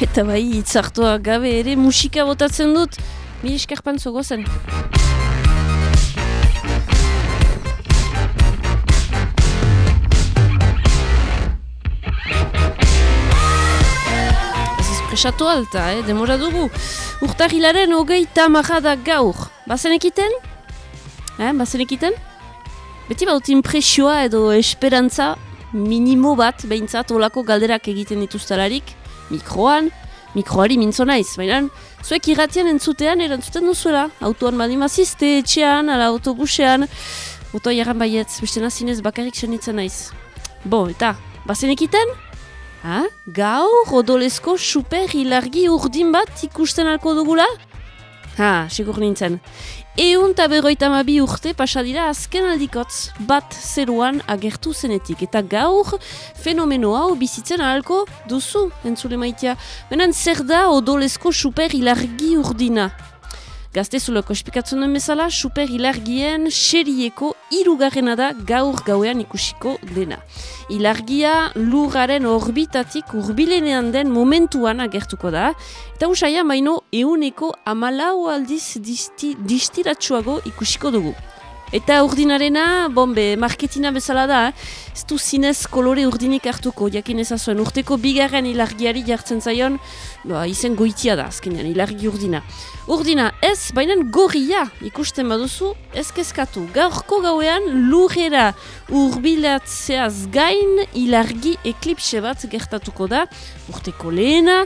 Eta bai, itzartua gabe ere musika botatzen dut, mi eskarpan zogozen. presatu alta, eh? demora dugu. Urtahilaren hogei tamarra da gaur. Bazen ekiten? Eh? Bazen ekiten? Beti baut impresioa edo esperantza minimo bat behintzat olako galderak egiten dituztalarik. Mikroan, mikroari mintzo naiz, baina zuek irratian entzutean erantzuten duzuela. Autoan badimazizte, etxean, ala autobusean. Oto jarran baietz, beste nazinez bakarrik senitzen naiz. Bo, eta, bazen ekiten? Ha? Gaur odolezko super ilargi urdin bat ikusten alko dugula? Ha, segur nintzen. Eun taberoita mabi urte pasadira azken aldikotz bat zeruan agertu zenetik. Eta gaur fenomeno hau bizitzen alko duzu, entzule maitea. Benen zer da odolezko super ilargi urdina? Gaztezuloko espikatzen duen bezala, super ilargien xerieko irugarrena da gaur gauean ikusiko dena. Ilargia lurraren orbitatik urbilenean den momentuan agertuko da, eta usaian baino euneko amalau aldiz disti, distiratsuago ikusiko dugu. Eta urdinarena, bombe, marketina bezala da, eh? ez du zinez kolore urdinik hartuko, jakin ezazuen, urteko bigarren ilargiari jartzen zaion, ba, izen goitia da, azkenean, ilargi urdina. Urdina, ez, baina gorria ikusten baduzu, ez kezkatu. Gaurko gauean, lurrera urbilatzeaz gain, ilargi eklipse bat gertatuko da, urteko lehena,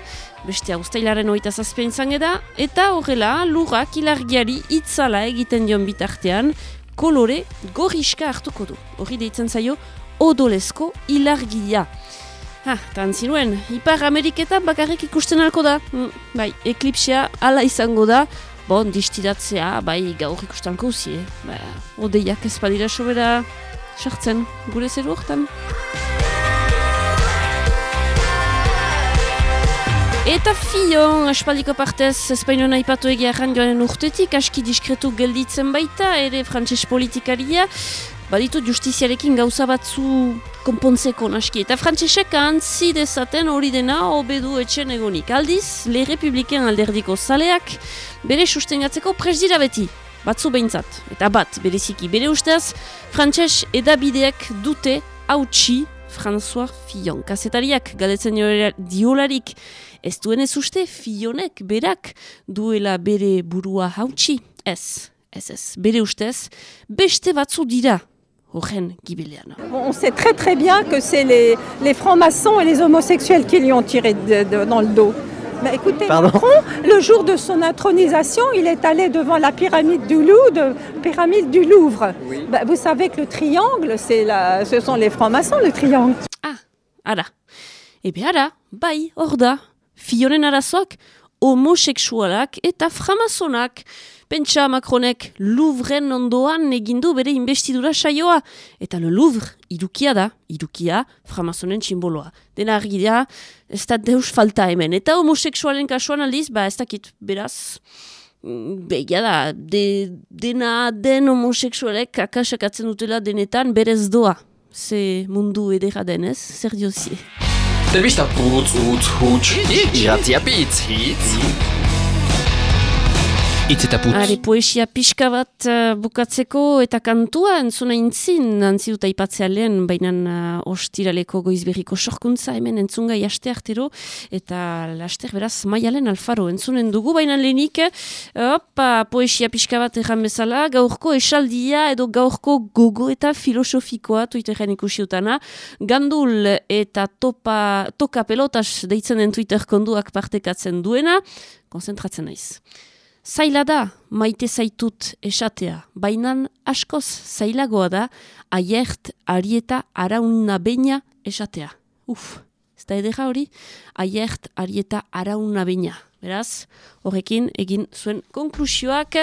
beste ustailaren oita zazpein zangeda, eta horrela, lurrak ilargiari itzala egiten dion bitartean, kolore gorriska hartuko du. Horri deitzen zaio odolezko ilargia. Ha, zinuen, Ipar Ameriketan bakarrik ikusten alko da. Mm, bai, eklipsia ala izango da. Bon, distiratzea, bai, gaur ikusten alko uzi, eh? Ba, odeiak ez badira sobera sartzen, gure zeru hortan. Eta fion, aspaldiko partez, Espainion aipatu egia joanen urtetik, aski diskretu gelditzen baita, ere frantses politikaria, baditu justiziarekin gauza batzu konpontzeko naski. Eta frantsesek antzi dezaten hori dena obedu etxen egonik. Aldiz, Le Republiken alderdiko zaleak, bere sustengatzeko pres dira beti. Batzu behintzat, eta bat, bereziki, bere ustez, frantses edabideak dute hautsi François Fillon. Kazetariak galetzen diolarik ez duen ez uste Fillonek berak duela bere burua hautsi. Ez, ez ez, bere ustez, beste batzu dira horren gibilean. On sait très très bien que c'est les, les francs-maçons et les homosexuels qui lui ont tiré de, de, dans le dos. Bah, écoutez, Pardon Macron, le jour de son intronisation, il est allé devant la pyramide du Louvre. De, pyramide du Louvre. Oui. Bah, vous savez que le triangle, la, ce sont les francs-maçons, le triangle. Ah. Eh bien, ara, bai, hor da. Fionen arazoak, homosexualak eta framazonak. Pentsa Macronek Louvren ondoan egindu bere investidura saioa. Eta le Louvre, irukia da, irukia, framazonen tximboloa. Dena argi da, ez da deus falta hemen. Eta homosexualen kasuan aldiz, ba ez dakit, beraz, mm, begia da, de, dena den homosexualek akasakatzen dutela denetan berez doa. Ze mundu edera denez, zer diozie. Zerbista putz, utz, huts, iratzia pitz, hitz. Itz eta putz. Are, poesia pixka bat uh, bukatzeko eta kantua entzuna intzin, antzi dut aipatzea lehen, baina uh, ostiraleko goizberriko sorkuntza hemen entzunga jaste artero, eta laster beraz maialen alfaro entzunen dugu, baina lehenik, opa, poesia pixka bat erran bezala, gaurko esaldia edo gaurko gogo eta filosofikoa Twitteren ikusi utana, gandul eta topa, toka pelotas deitzen den Twitter konduak partekatzen duena, konzentratzen naiz. Zaila da, maite zaitut esatea, bainan askoz zailagoa da, aiert, arieta, arauna baina esatea. Uf, ez da edera hori? Aiert, arieta, arauna baina. Beraz, horrekin egin zuen konklusioak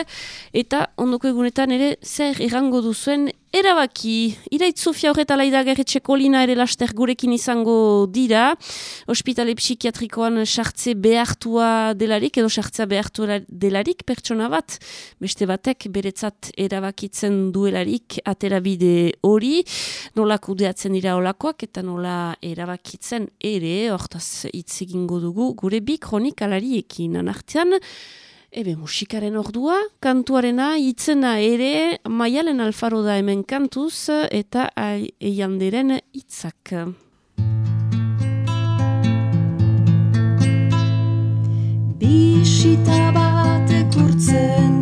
eta ondoko egunetan ere zer errango duzuen erabaki, iraitz Sofia horreta laida gerretxeko lina ere laster gurekin izango dira, ospitale psikiatrikoan sartze behartua delarik, edo sartzea behartua delarik pertsona bat, beste batek beretzat erabakitzen duelarik aterabide hori, nola kudeatzen dira olakoak, eta nola erabakitzen ere, hortaz hitz egingo dugu, gure bi kronikalariekin anartean, Ebe, musikaren ordua, kantuarena, itzena ere, maialen alfaro da hemen kantuz, eta eianderen itzak. Bisita bat ekurtzen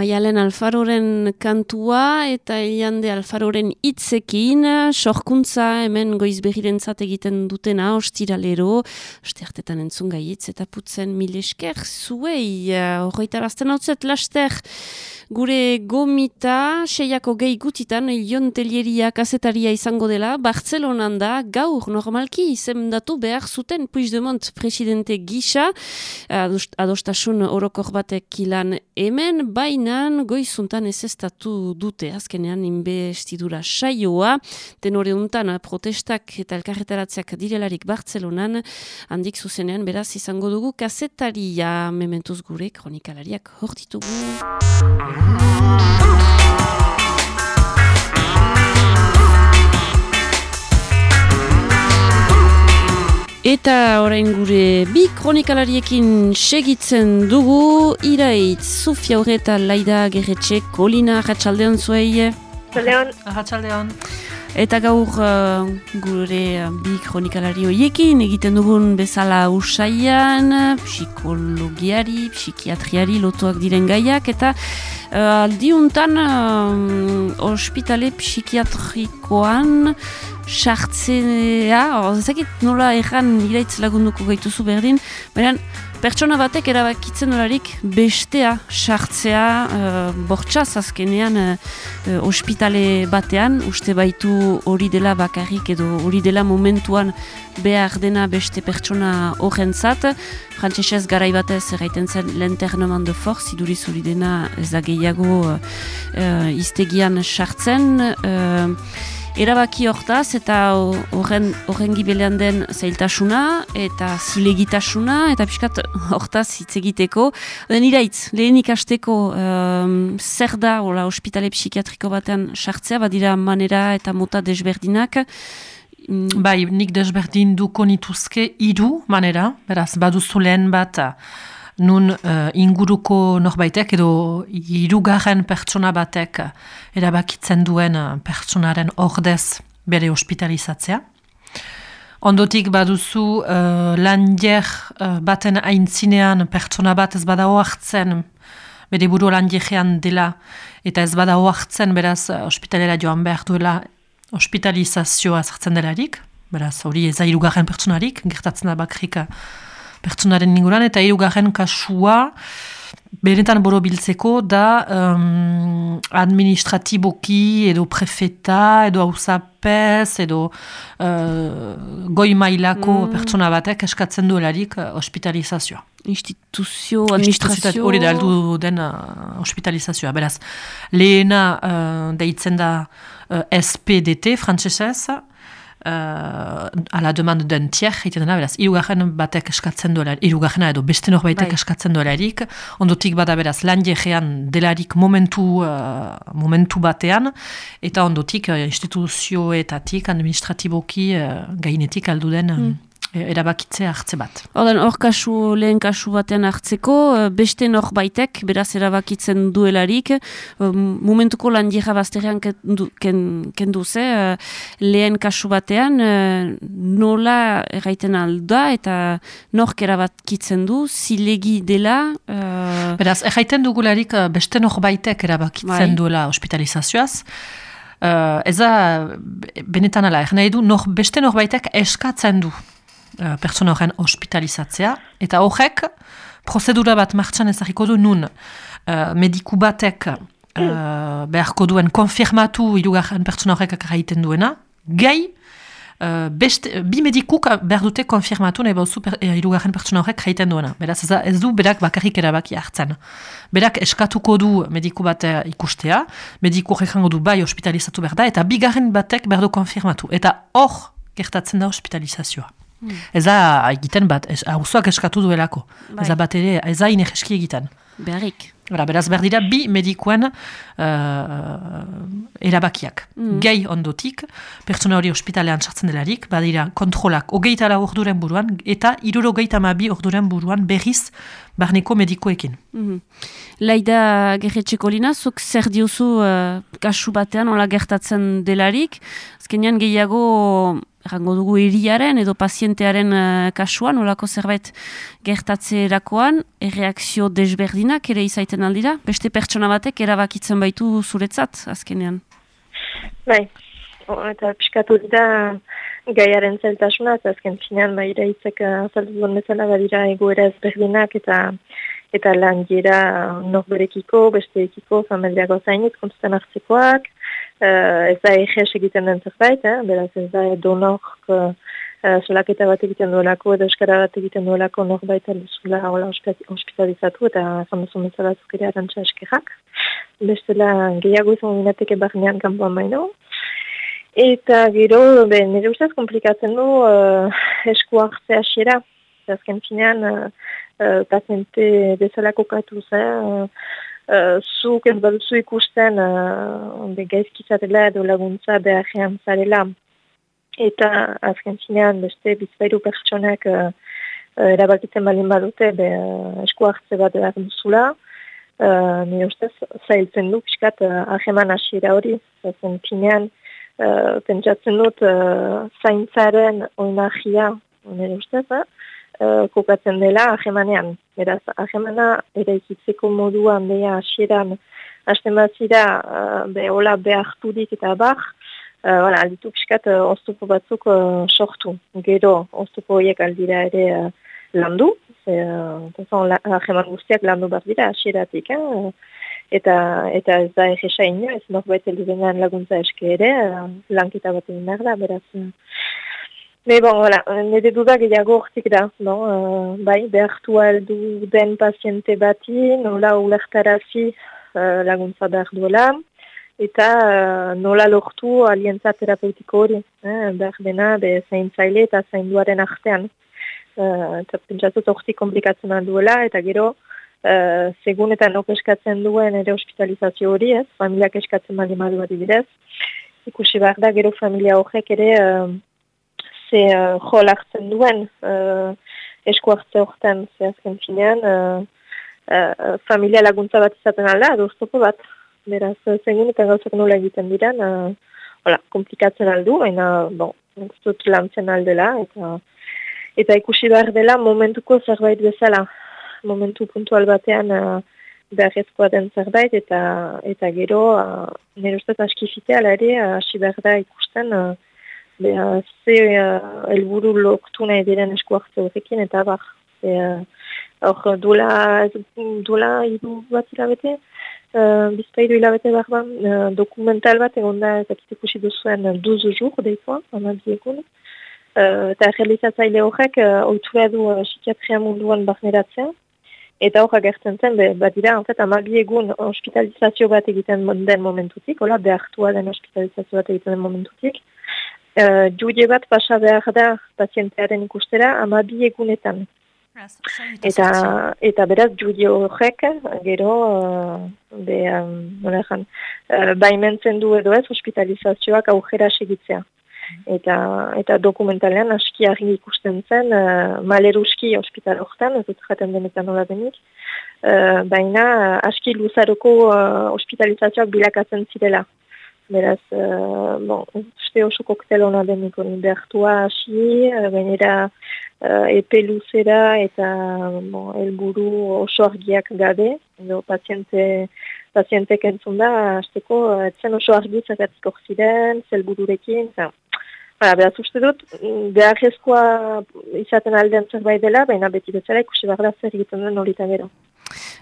Maialen Alfaroren kantua eta Eliande Alfaroren hitzekin. Sorkuntza hemen goiz behirentzat egiten dutena ostiralero, ostiartetan entzun gaiitz eta putzen mil esker zuei, horretarazten hau zet laster, Gure gomita, seiako gehi gutitan, Ilion Telieria kasetaria izango dela, Bartzelonan da, gaur normalki izendatu behar zuten Puigdemont presidente gisa, adostasun orokor batek ilan hemen, bainan goizuntan ez estatu dute, azkenean inbestidura saioa, tenore untan protestak eta elkarretaratzeak direlarik Bartzelonan, handik zuzenean beraz izango dugu kasetaria mementuz gure kronikalariak hortitugu. Eta orain gure bi kronikalariekin segitzen dugu, iraitz, Sofia Horreta, Laida, Gerretxe, Kolina, Ratxaldeon zuei. Ratxaldeon. Eta gaur uh, gure uh, bi kronikalari horiekin egiten dugun bezala usaian, psikologiari, psikiatriari lotuak diren gaiak, eta uh, aldiuntan uh, ospitale psikiatrikoan sartzea, ezakit nola erran iraitz lagunduko gaituzu berdin, baina pertsona batek erabakitzen olarik bestea sartzea uh, bortxaz azkenean uh, ospitale batean, uste baitu hori dela bakarrik edo hori dela momentuan behar dena beste pertsona horrentzat. Frantzesez garai batez erraiten zen lenternoman de forz, iduriz hori dena ez da gehiago uh, iztegian sartzen. Erabaki hortaz eta horren horren gibelean den zailtasuna eta zilegitasuna eta pixkat hortaz hitz egiteko. Den iraitz, lehen ikasteko um, zer da hola, ospitale psikiatriko batean sartzea, badira manera eta mota desberdinak. Mm. Bai, nik desberdin duko nituzke idu manera, beraz, baduzu lehen bat nun uh, inguruko norbaitek edo irugarren pertsona batek erabakitzen duen uh, pertsonaren ordez bere hospitalizatzea. Ondotik baduzu uh, landier uh, baten aintzinean pertsona bat ez bada hartzen bere buru landierean dela eta ez bada hartzen beraz hospitalera joan behar duela hospitalizazioa zartzen delarik, beraz hori ez da irugarren pertsonarik, gertatzen da bakrika pertsonaren inguran, eta irugarren kasua beretan boro biltzeko da um, administratiboki edo prefeta edo hausapez edo uh, goi mailako mm. pertsona batek eskatzen duelarik uh, hospitalizazioa. Instituzio, administrazio... Hori da aldu den uh, hospitalizazioa. Beraz, lehena uh, deitzen da uh, SPDT, frantzesez, uh, ala demande den tier, egiten dena, beraz, irugarren batek eskatzen duela, irugarrena edo beste norbaitek bai. eskatzen duelarik, ondotik bada beraz, lan jegean delarik momentu, uh, momentu batean, eta ondotik uh, instituzioetatik, administratiboki, uh, gainetik aldu den, mm erabakitze hartze bat. Horten, hor kasu, lehen kasu batean hartzeko, eh, beste nor baitek, beraz erabakitzen duelarik, eh, momentuko lan dira bazterian kendu ze, eh, lehen kasu batean, nola erraiten alda eta nork erabakitzen du, zilegi dela... Beraz, erraiten dugularik beste nor baitek erabakitzen bai. duela hospitalizazioaz, Uh, eza benetan ala, nahi du, nor, beste norbaitek eskatzen du uh, pertsona horren hospitalizatzea, eta horrek prozedura bat martxan ezagiko du nun uh, mediku batek uh, beharko duen konfirmatu irugarren pertsona horrek akaiten duena, gai Uh, beste, bi medikuk behar dute konfirmatu nahi bauzu per, irugarren pertsona horrek jaiten duena. Beraz, ez du berak bakarrik erabaki hartzen. Berak eskatuko du mediku bat ikustea, mediku horrek du bai hospitalizatu behar da, eta bigarren batek behar du konfirmatu. Eta hor gertatzen da hospitalizazioa. Hmm. Ez da egiten bat, hauzoak eskatu duelako. Bai. Ez da bat ere, ez da inegeski egiten. Beharrik. Bara, beraz, behar dira bi medikuen uh, erabakiak. Mm. Gai ondotik, pertsona hori ospitalean sartzen delarik, badira kontrolak ogeita la orduren buruan, eta iruro geita mabi orduren buruan berriz barneko medikoekin. Mm -hmm. Laida gerretxeko lina, zuk zer diozu uh, kasu batean, hola gertatzen delarik, azkenean gehiago errango dugu iriaren edo pazientearen uh, kasuan, olako zerbait gertatzerakoan, erreakzio desberdinak ere izaiten aldira? Beste pertsona batek erabakitzen baitu zuretzat, azkenean? Bai, o, eta piskatu dira gaiaren zeltasuna, eta azken finean, bai, iraitzek azaldu duen bezala, badira egoera ezberdinak, eta eta lan dira norberekiko, besteekiko, familiako zainit, kontutan hartzekoak, uh, ez da eges egiten den zerbait, eh? beraz ez da donok uh, solaketa bat egiten duelako edo eskara bat egiten duelako norbait alduzula hola hospitalizatu eta zanduzun bezala zukere arantxa eskerrak. Bestela gehiago izan minateke barnean kanpoan baino. Eta gero, be, nire ustez komplikatzen du uh, esku hartzea xera. Azken finean, uh, uh, paziente bezalako katu zen, Uh, zuk ez baduzu ikusten uh, gaizkizatela edo laguntza beharrean zarela. Eta azken zinean beste bizpairu pertsonak uh, erabakitzen balin badute be, uh, esku hartze bat behar duzula. Uh, Nire ustez zailtzen du piskat uh, aheman hasiera hori. Azken zinean uh, pentsatzen dut uh, zaintzaren oinahia nire ustez. Uh, uh, kokatzen dela ahemanean. Beraz, ahemana ere ikitzeko moduan beha asieran hasten bazira uh, be hola beharturik eta bar, uh, voilà, alditu piskat uh, oztupo batzuk uh, sortu. Gero, oztupo horiek aldira ere uh, landu, ze, uh, aheman guztiak landu bat dira asieratik, eh? eta eta ez da egesa ino, ez norbait eldurenan laguntza eske ere, uh, lankita bat egin da, beraz... Me bon, voilà, nire dudak gehiago hortik da, no? Uh, bai, behartu aldu den paziente bati, nola ulertarazi uh, laguntza behar duela, eta uh, nola lortu alientza terapeutiko hori, eh, behar dena, be, zaintzaile eta zainduaren artean. Uh, eta pentsatut orti komplikatzen duela, eta gero, uh, segun eta nok eskatzen duen ere hospitalizazio hori, ez, familiak eskatzen bali madu bat ibidez, ikusi behar da, gero familia horrek ere, uh, ze uh, jol hartzen duen, uh, esku hartze horretan, ze azken finean, uh, uh, familia laguntza bat izaten alda, adoztopo bat, beraz, zengun eta gauzak nola egiten diren, uh, hola, komplikatzen aldu, baina, bon, dut lantzen aldela, eta eta ikusi behar dela momentuko zerbait bezala, momentu puntual batean uh, beharrezkoa den zerbait, eta eta gero, uh, nire ustez askifitea, ere, hasi behar da ikusten, uh, beha, ze uh, elburu loktu nahi diren esku hartze horrekin, eta bar, hor, duela, duela, idu bat irabete, Uh, Bizpairu hilabete behar ban, uh, dokumental bat egon da eta kitikusi duzuen uh, duzu jur, deikoa, amabiegun. Uh, eta realizatzaile horrek uh, oitura du uh, psikiatria munduan barneratzea. Eta horra gertzen zen, bat dira, en fait, amabiegun hospitalizazio bat egiten den momentutik, hola, behartua den hospitalizazio bat egiten den momentutik. Uh, Jude bat pasa behar da pazientearen ikustera amabiegunetan. Eta, eta beraz, judi horrek, gero, uh, be, um, jan, uh, baimentzen du edo ez, hospitalizazioak aujera segitzea. Eta, eta dokumentalean aski argi ikusten zen, uh, maleruski hospital horretan, ez dut jaten denetan nola denik, uh, baina aski luzaroko uh, hospitalizazioak bilakatzen zirela. Beraz, uh, bon, uste oso koktel hona denik hori behartua hasi, uh, uh, epe luzera eta bon, elburu oso argiak gabe, edo paziente, pazientek entzun da, azteko, etzen oso argi zagatik ziren, zelbururekin, eta, Bara, beraz uste dut, beharrezkoa izaten aldean zerbait dela, baina beti betzera ikusi behar da zer egiten den hori gero.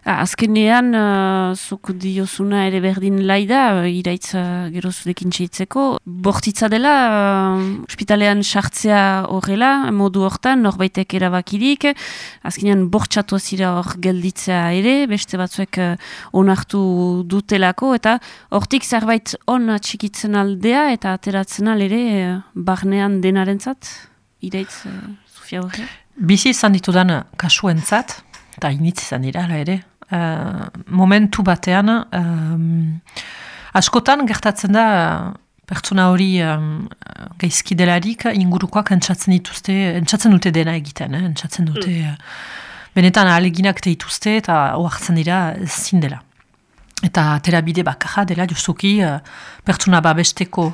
Ah, azkenean, uh, zuk diozuna ere berdin laida, iraitz uh, gero zurekin txeitzeko. Bortitza dela, uh, ospitalean sartzea horrela, modu hortan, norbaitek erabakirik. Azkenean, bortxatu azira hor gelditzea ere, beste batzuek uh, onartu dutelako, eta hortik zerbait on txikitzen aldea, eta ateratzen ere uh, barnean denarentzat, iraitz, uh, Sofia horre? Bizi izan ditudan kasuentzat, eta initz izan dira, ere, uh, momentu batean, um, askotan gertatzen da, pertsona hori um, gaizki delarik, ingurukoak entzatzen dituzte, entzatzen dute dena egiten, eh? entzatzen dute, mm. benetan aleginak dituzte eta oartzen dira zin dela. Eta terabide bakarra dela justuki uh, pertsona babesteko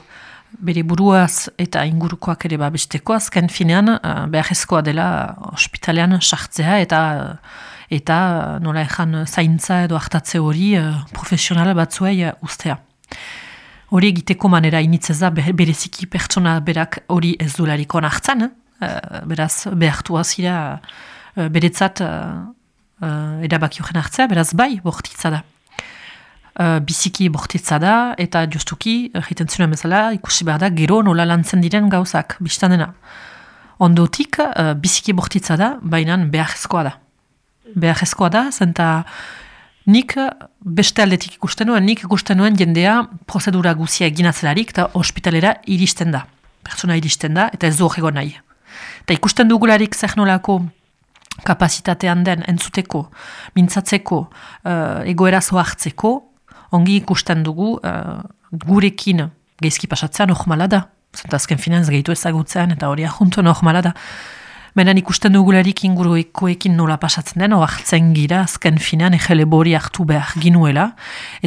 bere buruaz eta ingurukoak ere babesteko azken finean uh, beharrezkoa dela ospitalean sartzea eta eta nola ezan zaintza edo hartatze hori uh, profesional batzuei uh, ustea. Hori egiteko manera initzez da bereziki pertsona berak hori ez dulariko nartzen, uh, beraz behartu azira uh, beretzat uh, uh, erabaki horren hartzea, beraz bai bortitza da. Uh, biziki bortitza da eta justuki, egiten zuen bezala, ikusi behar da gero nola lantzen diren gauzak, biztan dena. Ondotik, uh, biziki bortitza da, baina beharrezkoa da beharrezkoa da, zenta nik beste aldetik ikusten nuen, nik ikusten nuen jendea prozedura guzia eginatzelarik eta ospitalera iristen da. Pertsona iristen da eta ez du horrego nahi. Eta ikusten dugularik zer nolako kapazitatean den entzuteko, mintzatzeko, uh, egoera hartzeko, ongi ikusten dugu uh, gurekin geizki pasatzea normala da. Zenta azken finanz gehitu ezagutzean eta hori ahuntu normala da. Benen ikusten dugularik inguruekoekin nola pasatzen den, oartzen gira, azken finean egele bori hartu behar ginuela,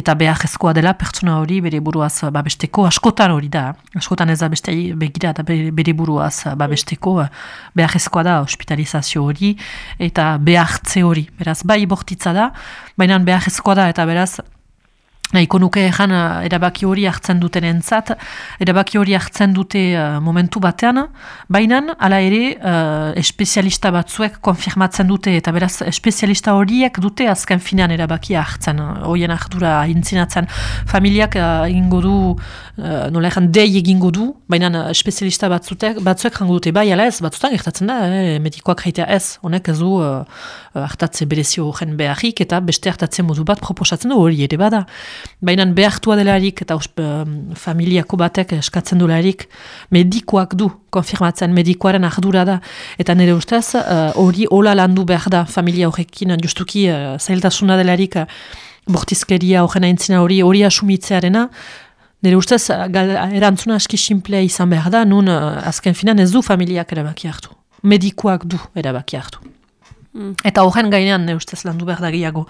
eta behar ezkoa dela pertsona hori bere buruaz babesteko, askotan hori da, askotan ez da beste begira eta bere buruaz babesteko, behar ezkoa da hospitalizazio hori, eta behartze hori, beraz, bai bortitza da, baina behar ezkoa da, eta beraz, Naiko nuke egan uh, erabaki hori hartzen duten entzat, erabaki hori hartzen dute uh, momentu batean, baina ala ere uh, espezialista batzuek konfirmatzen dute, eta beraz espezialista horiek dute azken finean erabaki hartzen, hoien ardura intzinatzen. Familiak uh, ingo du, uh, nola egan, dei egingo du, baina espezialista batzuek, batzuek jango dute, bai ala ez, batzutan gertatzen da, eh, medikoak reitea ez, honek ez du uh, hartatze berezio horren beharrik, eta beste hartatze modu bat proposatzen du hori ere bada. Baina behartua delarik eta usp, familiako batek eskatzen dularik medikoak du konfirmatzen medikoaren ardura da eta nire ustez eh, hori uh, hola landu behar da familia horrekin justuki uh, zailtasuna delarik uh, bortizkeria horren aintzina hori hori asumitzearena Nire ustez, erantzuna aski simplea izan behar da, nun azken finan ez du familiak erabaki hartu. Medikoak du erabaki hartu. Mm. Eta horren gainean, ne ustez, landu behar da gehiago.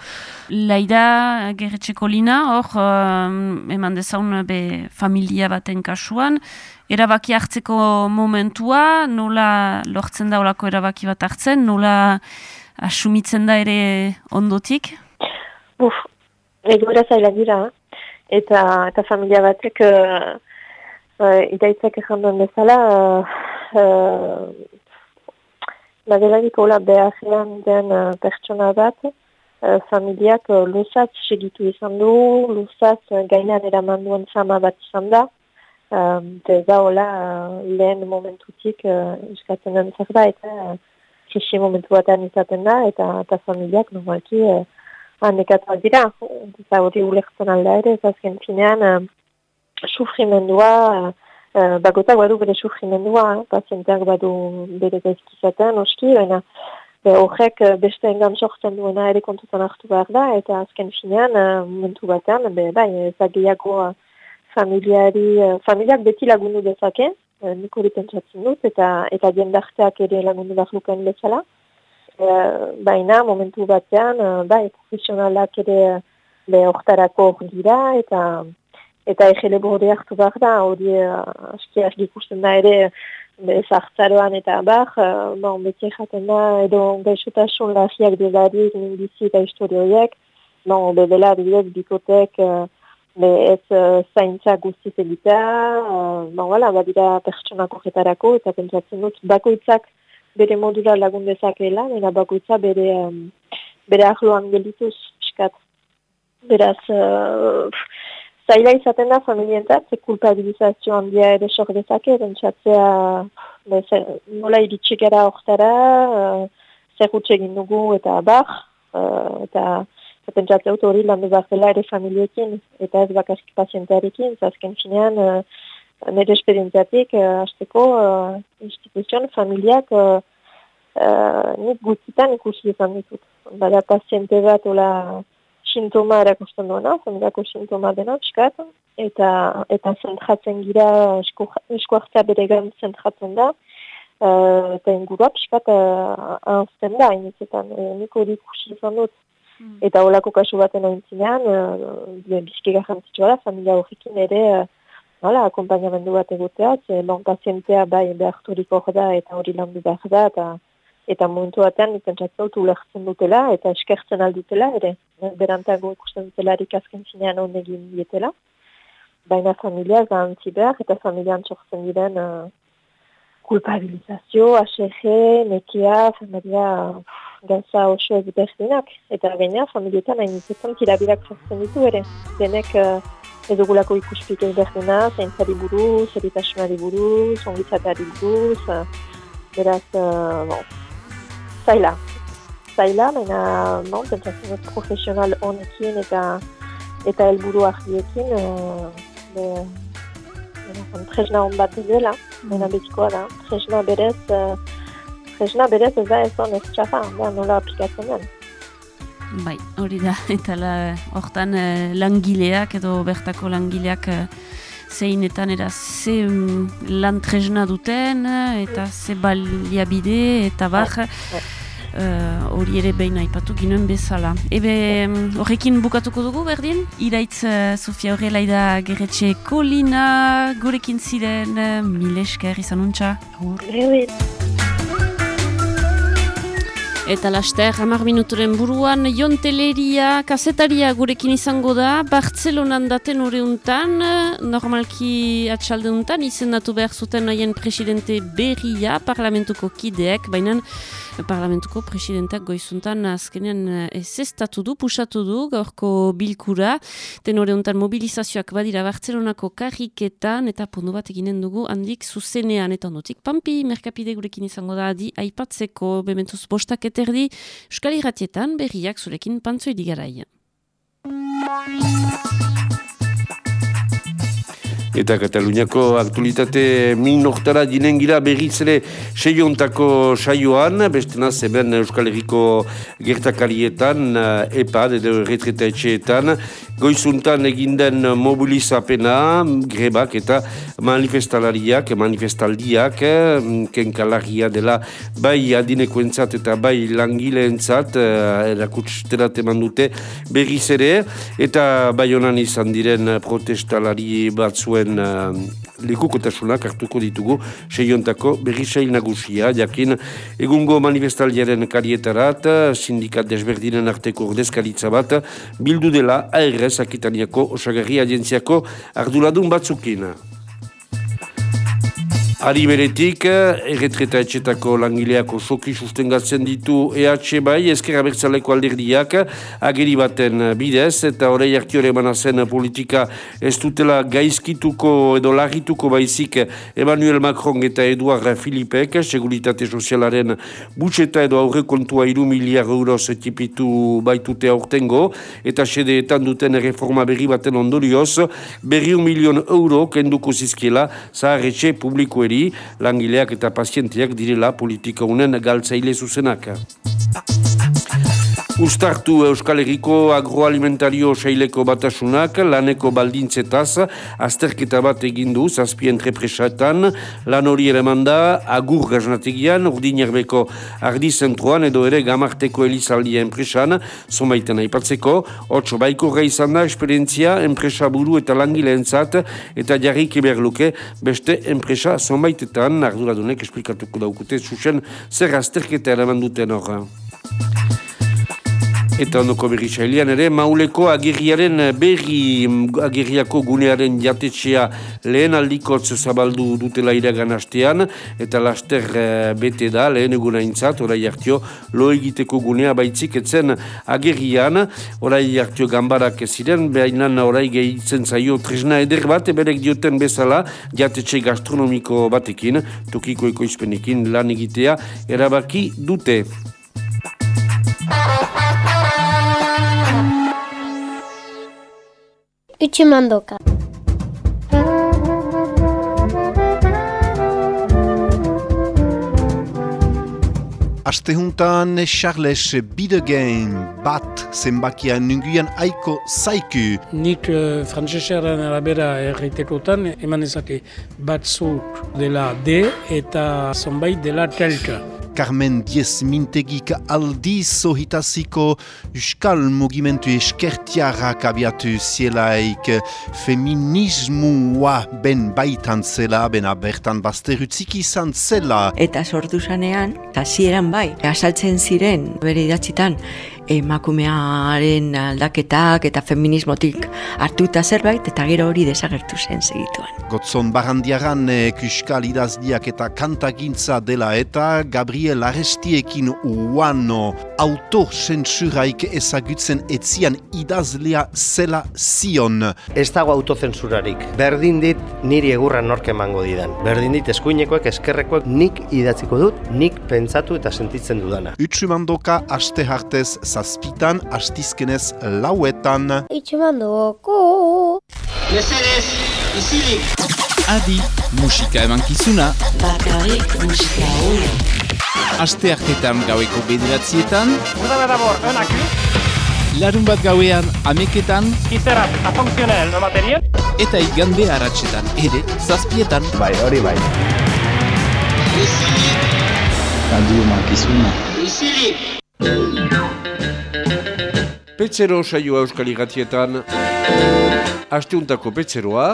Laida gerretxeko lina, hor, um, eman dezaun be familia baten kasuan, erabaki hartzeko momentua, nola lortzen da olako erabaki bat hartzen, nola asumitzen da ere ondotik? Uf, egoera zaila dira, eta, eta familia batek uh, uh, idaitzak ezan bezala, uh, uh, Badelarik hola beharrean den uh, pertsona bat, uh, familiak uh, lusaz segitu izan du, lusaz uh, gainan eraman duen sama bat izan da. Um, da hola uh, lehen momentutik uh, eskatzen den zer da, eta uh, momentu batean izaten da, eta, eta familiak normalki uh, handekatu dira. Eta hori ulertzen alda ere, ez azken finean, uh, sufrimendua, uh, Uh, bakotak badu bere sufrimendua, eh? pazienteak badu bere gaizkizaten, oski, baina horrek uh, beste engan sortzen duena ere kontutan hartu behar da, eta azken finean, uh, momentu batean, be, bai, ezagiako uh, familiari, uh, familiak beti lagundu dezake, uh, nik hori pentsatzen dut, eta eta jendarteak ere lagundu behar luken bezala. Uh, baina, momentu batean, uh, bai, profesionalak ere be, ortarako hor dira, eta eta egele borde hartu behar da, hori uh, aski aski ikusten da ere zartzaroan eta bar, uh, bon, beti jaten da, edo gaixotasun lahiak delarik, nindizi eta historioiek, bon, bedela bidez bikotek, uh, be ez uh, zaintza guztiz egitea, uh, bon, wala, badira pertsonako jetarako, eta pentsatzen dut, bakoitzak bere modura lagun dezakela, eta bakoitza bere, um, bere ahloan gelituz, piskat. Beraz, uh, zaila izaten da familientzat, ze kulpabilizazio handia ere sok dezake, bentsatzea nola iritsi gara oktara, uh, zer egin dugu eta bar, uh, eta pentsatzea dut hori landu zela ere familiekin, eta ez bakarrik pazientearekin, zazken finean, uh, nire esperientziatik, uh, azteko uh, instituzion, familiak, uh, uh, nik gutitan ikusi izan ditut. Bada paziente bat, ola, sintoma erakusten duena, familiako sintoma dena, txikat, eta, eta zentratzen gira, esku hartzea bere gan zentratzen da, uh, eta ingurua pixkat uh, anzten da, inizetan, e, nik hori ikusi izan dut. Hmm. Eta holako kasu baten ointzinean, uh, bizki garrantzitsua da, familia horrekin ere, uh, hala, akompainamendu bat egotea, ze bon pazientea bai beharturik hor da, eta hori landu behar da, eta eta momentu batean pentsatzen dut ulertzen dutela eta eskertzen aldutela ere. Berantago ikusten dutelarik azken zinean hon egin dietela. Baina familia zantzi behar eta familian sortzen diren uh, kulpabilizazio, ASG, nekea, familia gauza oso ez berdinak eta gaina familietan hain izetan tirabirak sortzen ditu ere. Denek uh, edugulako ikuspik ez berdina, zaintzari buruz, eritasunari buruz, ongitzatari buruz, uh, beraz, uh, bon, zaila. Zaila, baina, non, pentsatzen dut profesional honekin eta eta helburu argiekin, e, tresna hon bat dela, baina mm. betikoa da. Tresna berez, e, tresna berez ez da ez hon ez txafa, da nola aplikatzen den. Bai, hori da, eta la, hortan e, langileak edo bertako langileak e, zeinetan era ze mm, lan tresna duten eta ze baliabide eta bar Eh, hori ere behin aipatu ginen bezala. Ebe horrekin bukatuko dugu berdin? Iraitz uh, Sofia horrela da gerretxe kolina, gurekin ziren, uh, mile esker izan untxa. Eta laster, hamar minuturen buruan, Jon Teleria, kasetaria gurekin izango da, Bartzelonan daten horreuntan, normalki atxalde untan, izendatu behar zuten naien presidente berria, parlamentuko kideek, baina parlamentuko presidentak goizuntan azkenean eh, ez estatu du, pusatu du gaurko bilkura, tenore honetan mobilizazioak badira Bartzelonako karriketan eta pondu bat eginen dugu handik zuzenean eta ondotik pampi merkapide gurekin izango da adi aipatzeko bementuz bostak eterdi Euskal Iratietan berriak zurekin pantzoi digarai. Eta Kataluniako aktualitate min hortara dinen gira berriz ere seiontako saioan, bestena zeben Euskal Herriko gertakarietan, EPAD edo retreta etxeetan, goizuntan eginden mobilizapena, grebak eta manifestalariak, manifestaldiak, kenkalaria dela bai adinekoentzat eta bai langileentzat, erakutsterat eman dute berriz ere, eta bai honan izan diren protestalari batzuen zuen uh, lekukotasunak hartuko ditugu seiontako berri sail nagusia, jakin egungo manifestaldiaren karietarat, sindikat desberdinen arteko ordezkaritza bat, bildu dela ARS Akitaniako osagarri agentziako arduladun batzukin. Ari beretik, erretreta etxetako langileako soki sustengatzen ditu EH bai, ezker abertzaleko alderdiak, ageri baten bidez, eta horrei hartiore zen politika. Ez dutela gaizkituko edo larrituko baizik Emmanuel Macron eta Eduard Filipek, seguritate sozialaren butxeta edo aurre kontua iru miliar euroz tipitu baitute aurtengo, eta sedeetan duten reforma berri baten ondorioz, berri un milion euro kenduko zizkiela zaharretxe publikoen langileak eta pazientiak direla politika unen galtzaile zuzenak. Uztartu Euskal Herriko agroalimentario saileko batasunak laneko baldintzetaz azterketa bat egindu zazpi entrepresaetan. Lan hori ere manda agur gaznategian urdinerbeko ardi zentruan edo ere gamarteko elizaldia enpresan zomaiten aipatzeko. Hotxo baiko izan da esperientzia enpresa buru eta langileentzat eta jarrik luke beste enpresa zomaitetan arduradunek esplikatuko daukute zuzen zer azterketa ere manduten horra. Eta ondoko berri xailian ere, mauleko agirriaren berri agirriako gunearen jatetxea lehen aldikotz zabaldu dutela iragan hastean, eta laster eh, bete da lehen eguna intzat, orai hartio lo egiteko gunea baitzik etzen agirrian, orai hartio gambarak ziren, behinan orai gehitzen zaio tresna eder bat, eberek dioten bezala jatetxe gastronomiko batekin, tokiko ekoizpenekin lan egitea erabaki dute. Utsumandoka. Astehuntan Charles Bidegen bat zenbakia nunguian aiko zaiku. Nik uh, frantzesaren arabera erreitekotan eman ezake batzuk dela D eta zonbait dela telka. Carmen Diez Mintegik aldi zohitaziko Euskal Mugimentu Eskertiarrak abiatu zielaik feminismua ben baitan zela, ben abertan bazterutzik izan zela. Eta sortu zanean, eta zieran bai, asaltzen ziren bere idatzitan, emakumearen aldaketak eta feminismotik hartuta zerbait eta gero hori desagertu zen segituan. Gotzon barandiaran e, kuskal idazdiak eta kantagintza dela eta Gabriel Arestiekin uano autozensuraik ezagutzen etzian idazlea zela zion. Ez dago autozensurarik. Berdin dit niri egurra nork emango didan. Berdin dit eskuinekoek, eskerrekoek nik idatziko dut, nik pentsatu eta sentitzen dudana. Utsumandoka aste hartez zazpitan, astizkenez lauetan. Itxemandoko. Mesedez, izilik. Adi, musika eman kizuna. Bakarrik musika hori. Aste hartetan gaueko bederatzietan. Uda beda bor, enak. Larun bat gauean ameketan. Kizerat eta funksionel no materiel. Eta igande haratsetan ere zazpietan. Bai, hori bai. Izilik. Adi eman kizuna. Izilik. Petzero saioa euskal igatietan. Asteuntako petzeroa.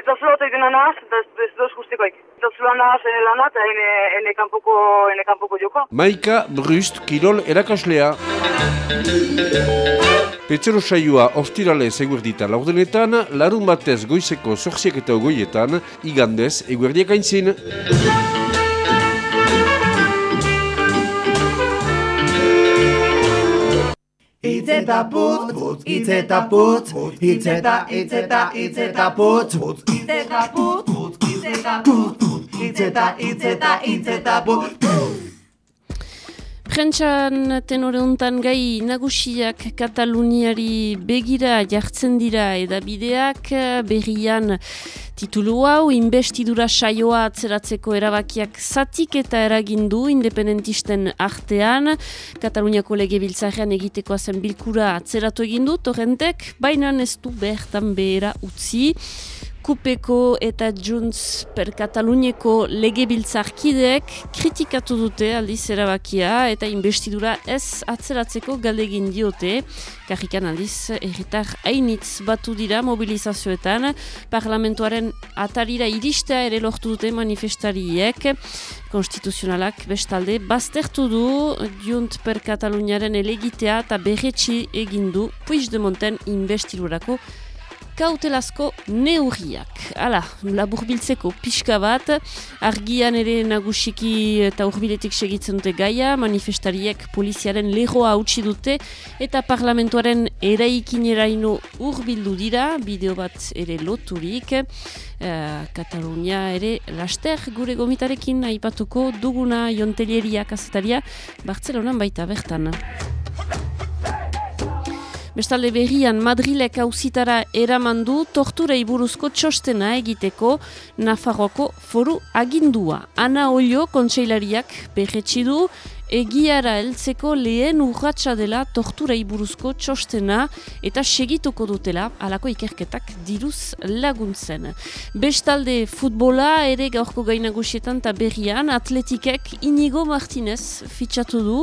Eta zua eta egin anaz, ez doz guztikoik. Eta zua anaz ene lana eta ene, ene, kanpoko, ene kanpoko joko. Maika Brust Kirol erakaslea. Petzero saioa ostirale eguerdita laurdenetan, larun batez goizeko zorziak eta ogoietan, igandez eguerdiak aintzin. Itzeta putz, putz, itzeta putz, itzeta, itzeta, itzeta putz, putz, itzeta putz, putz, itzeta putz, putz, itzeta, itzeta, itzeta putz, Prentxan tenore hontan gai nagusiak Kataluniari begira jartzen dira edabideak berrian titulu hau investidura saioa atzeratzeko erabakiak zatik eta eragindu independentisten artean. Kataluniako lege biltzarean egiteko zen bilkura atzeratu egindu torrentek, baina ez du bertan behera utzi Kupeko eta Junts per Katalunieko legebiltzarkideek kritikatu dute aldiz erabakia eta investidura ez atzeratzeko galdegin diote. Karrikan aldiz erritar hainitz batu dira mobilizazioetan, parlamentuaren atarira iristea ere lortu dute manifestariek. Konstituzionalak bestalde baztertu du Junt per Kataluniaren elegitea eta berretxi egindu Puigdemonten investidurako kautelazko neurriak. Hala, laburbiltzeko pixka bat, argian ere nagusiki eta urbiletik segitzen dute gaia, manifestariek poliziaren lehoa utzi dute eta parlamentuaren eraikineraino urbildu dira, bideo bat ere loturik, uh, Katalunia ere laster gure gomitarekin aipatuko duguna jontelieria kazetaria, Bartzelonan baita bertan. Bestalde berrian Madrilek hauzitara eraman du torturei buruzko txostena egiteko Nafarroko foru agindua. Ana Olio kontseilariak berretsi du egiara heltzeko lehen urratsa dela torturei buruzko txostena eta segituko dutela alako ikerketak diruz laguntzen. Bestalde futbola ere gaurko gainagusietan eta berrian atletikek Inigo Martinez fitxatu du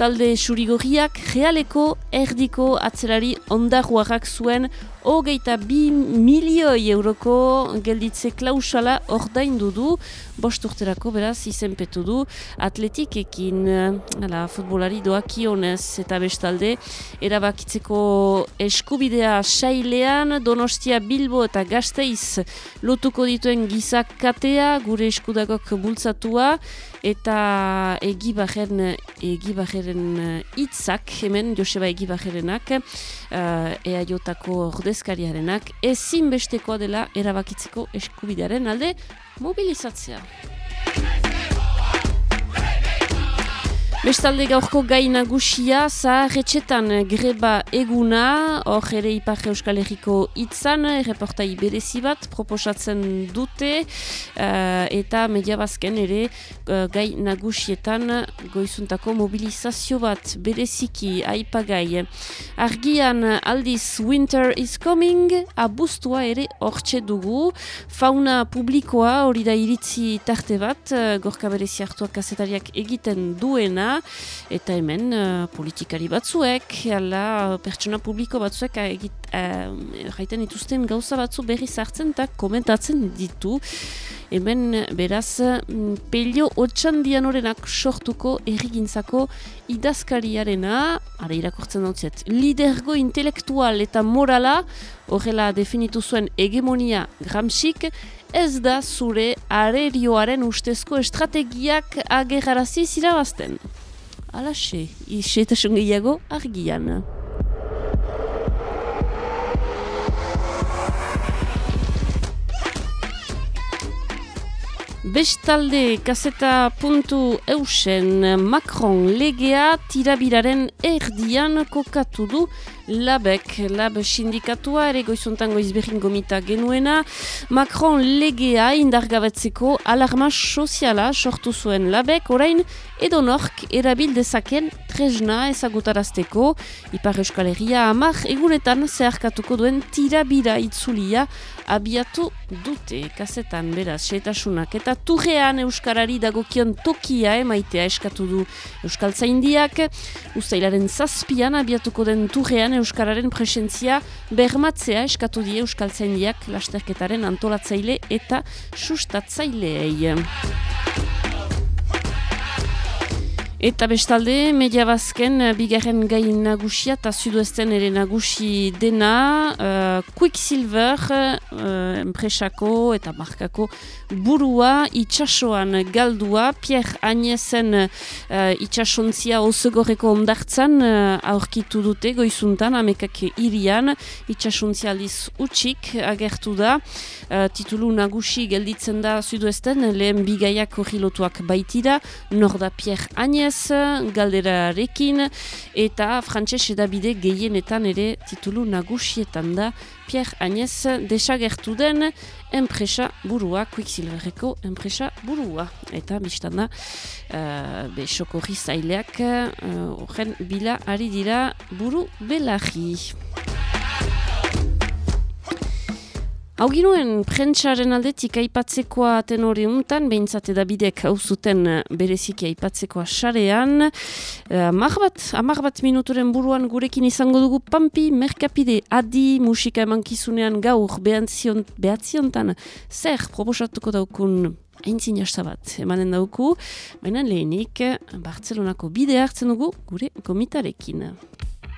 talde surigorriak realeko erdiko atzelari ondarruarrak zuen hogeita bi milioi euroko gelditze klausala ordaindu du, bost urterako beraz izenpetu du. Atletikekin ala, futbolari doakionez eta bestalde erabakitzeko eskubidea sailean Donostia Bilbo eta Gasteiz lotuko dituen gizak katea gure eskudagok bultzatua eta egibaren egibaren hitzak hemen Joseba egibarenak uh, eaiotako ordezkariarenak ezinbestekoa dela erabakitzeko eskubidearen alde mobilizatzea. Bestalde gaurko gai nagusia, zaharretxetan greba eguna, hor ere ipar euskal herriko itzan, reportai berezi bat, proposatzen dute, uh, eta media bazken ere uh, gai nagusietan goizuntako mobilizazio bat bereziki aipagai. Argian aldiz Winter is Coming, abustua ere hortxe dugu, fauna publikoa hori da iritzi tarte bat, uh, gorka berezi hartuak kasetariak egiten duena, eta hemen uh, politikari batzuek, ala pertsona publiko batzuek uh, egit, uh, ituzten gauza batzu berri zartzen eta komentatzen ditu. Hemen beraz, mm, pelio otxandian horrenak sortuko errigintzako idazkariarena, ara irakortzen dut lidergo intelektual eta morala, horrela definitu zuen hegemonia gramsik, ez da zure arerioaren ustezko estrategiak agerrarazi zirabazten alaxe, isetasun gehiago argian. Bestalde, kaseta puntu eusen Macron legea tirabiraren erdian kokatu du labek, lab sindikatua ere goizuntan goizberin gomita genuena. Macron legea indargabetzeko alarma soziala sortu zuen labek, orain edo nork erabil dezaken tresna ezagutarazteko. Ipar Euskal Herria amar egunetan zeharkatuko duen tirabira itzulia abiatu dute kasetan beraz setasunak eta turrean euskarari dagokion tokia emaitea eskatu du euskal zaindiak ustailaren zazpian abiatuko den turrean euskararen presentzia bermatzea eskatu die euskal zaindiak lasterketaren antolatzaile eta sustatzaileei. Eta bestalde, media bazken, eh, bigarren gain nagusia eta sudoesten ere nagusi dena, uh, Quicksilver, uh, enpresako eta markako burua, itxasoan galdua, Pierre Agnezen uh, itxasontzia osegorreko ondartzan uh, aurkitu dute, goizuntan, amekak irian, itxasontzia aldiz utxik agertu da, uh, titulu nagusi gelditzen da sudoesten, lehen bigaiak horri lotuak baitira, norda Pierre Agnez, Agnez galderarekin eta frantses edabide gehienetan ere titulu nagusietan da Pierre Agnez desagertu den enpresa burua, Quicksilverreko enpresa burua. Eta biztan da, uh, be sokorri zaileak horren bila ari dira buru belarri. Hau ginuen, prentsaren aldetik aipatzekoa tenori untan, behintzat edabidek hau zuten bereziki aipatzekoa sarean. Amar bat, amar bat minuturen buruan gurekin izango dugu Pampi, Merkapide, Adi, musika emankizunean gaur, behatzion, behatziontan, zer proposatuko daukun Aintzin bat, emanen dauku, baina lehenik, Bartzelonako bide hartzen dugu gure komitarekin.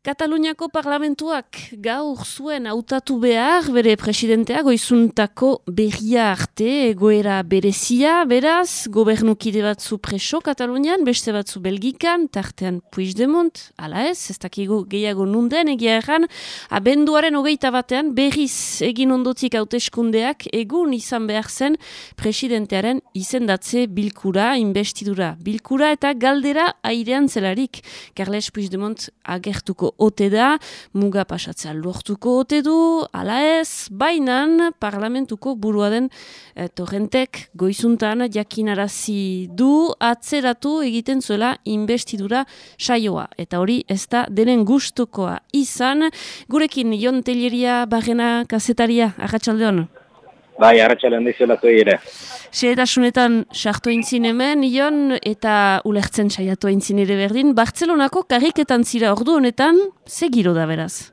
Kataluniako parlamentuak gaur zuen hautatu behar bere presidentea goizuntako berria arte egoera berezia, beraz, gobernukide batzu preso Katalunian, beste batzu Belgikan, tartean Puigdemont, ala ez, ez dakigu gehiago nunden egia erran, abenduaren hogeita batean berriz egin ondotik hauteskundeak egun izan behar zen presidentearen izendatze bilkura, investidura bilkura eta galdera airean zelarik. Carles Puigdemont agertuko ote da, muga pasatzea lortuko ote du, ala ez, bainan parlamentuko burua den e, torrentek goizuntan jakinarazi du atzeratu egiten zuela investidura saioa. Eta hori ez da denen gustukoa izan. Gurekin, Jon Telleria, Barrena, Kazetaria, Arratxaldeon? Bai, Arratxaldeon dizulatu ere. Xeetasunetan sartu eintzin hemen, Ion, eta ulertzen saiatu eintzin ere berdin. Bartzelonako karriketan zira ordu honetan, ze giro da beraz?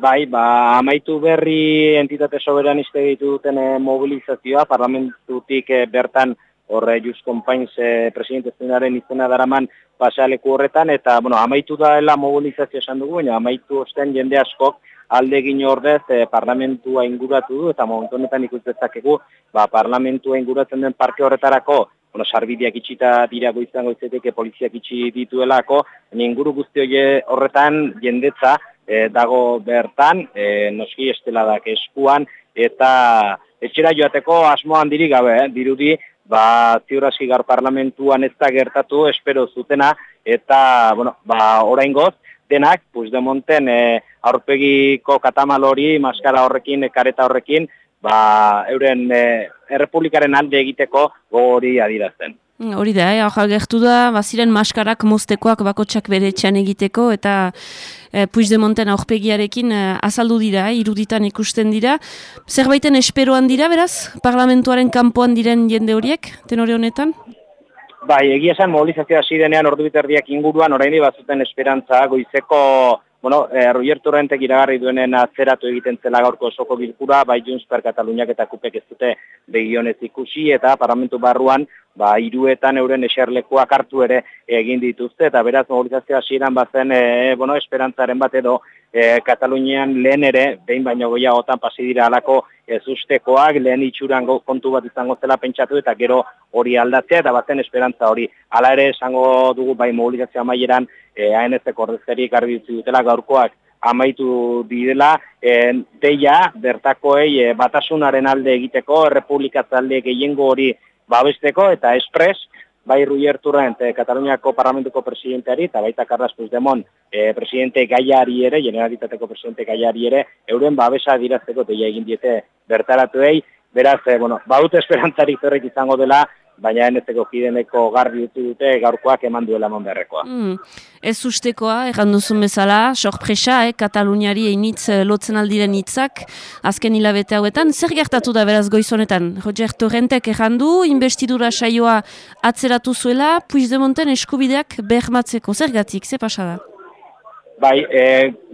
Bai, ba, amaitu berri entitate soberaniste ditu duten eh, mobilizazioa, parlamentutik eh, bertan horre Just Companys eh, presidente zenaren izena daraman pasaleku horretan, eta bueno, amaitu daela mobilizazio esan dugu, baina amaitu osten jende askok alde egin ordez eh, parlamentua inguratu du, eta momentu honetan ikustetzakegu, ba, parlamentua inguratzen den parke horretarako, bueno, sarbideak itxita dira goizan goizeteke poliziak itxi dituelako, inguru guzti horretan jendetza eh, dago bertan, e, noski esteladak eskuan, eta etxera joateko asmoan diri gabe, eh, dirudi, ba, ziurazki gar parlamentuan ez da gertatu, espero zutena, eta, bueno, ba, orain goz, denak, Puigdemonten e, aurpegiko katamal hori, maskara horrekin, kareta horrekin, ba, euren e, errepublikaren alde egiteko gogori adirazten. Hori da, eh? hau gertu da, baziren maskarak moztekoak bakotsak bere etxean egiteko, eta e, Puigdemonten aurpegiarekin e, azaldu dira, eh? iruditan ikusten dira. Zerbaiten esperoan dira, beraz, parlamentuaren kanpoan diren jende horiek, tenore honetan? Bai, egia esan mobilizazioa hasi denean ordu biterdiak inguruan orain batzuten esperantza goizeko Bueno, eh, Roger Torrentek iragarri duenen atzeratu egiten zela gaurko osoko bilkura, bai Junts per Kataluniak eta Kupek ez dute begionez ikusi, eta parlamentu barruan, ba, iruetan euren eserlekuak hartu ere egin dituzte, eta beraz mobilizazioa hasieran bazen, e, bueno, esperantzaren bat edo e, Katalunian lehen ere, behin baino goiagotan pasi dira alako ez ustekoak, lehen itxuran kontu bat izango zela pentsatu, eta gero hori aldatzea, eta bazen esperantza hori. Hala ere, esango dugu bai mobilizazioa maieran, e, ANZ ordezkari garbi dutzi dutela gaurkoak amaitu direla, e, deia bertakoei e, batasunaren alde egiteko, errepublikatzalde gehiengo hori babesteko, eta espres, bai Rui Erturren, e, Kataluniako Parlamentuko presidenteari, eta baita Carlos Puigdemont, e, presidente gaiari ere, generalitateko presidente gaiari ere, euren babesa dirazteko deia egin diete bertaratuei, beraz, e, bueno, baute esperantzarik zerrek izango dela, baina eneteko kideneko garbi utzi dute gaurkoak eman duela eman beharrekoa. Mm. Ez ustekoa, erran duzun bezala, sorpresa, eh, Kataluniari einitz eh, lotzen aldiren hitzak azken hilabete hauetan. Zer gertatu da beraz goizonetan? Roger Torrentek erran du, investidura saioa atzeratu zuela, Puigdemonten eskubideak bermatzeko. Zer gatik, ze pasada? Bai, e,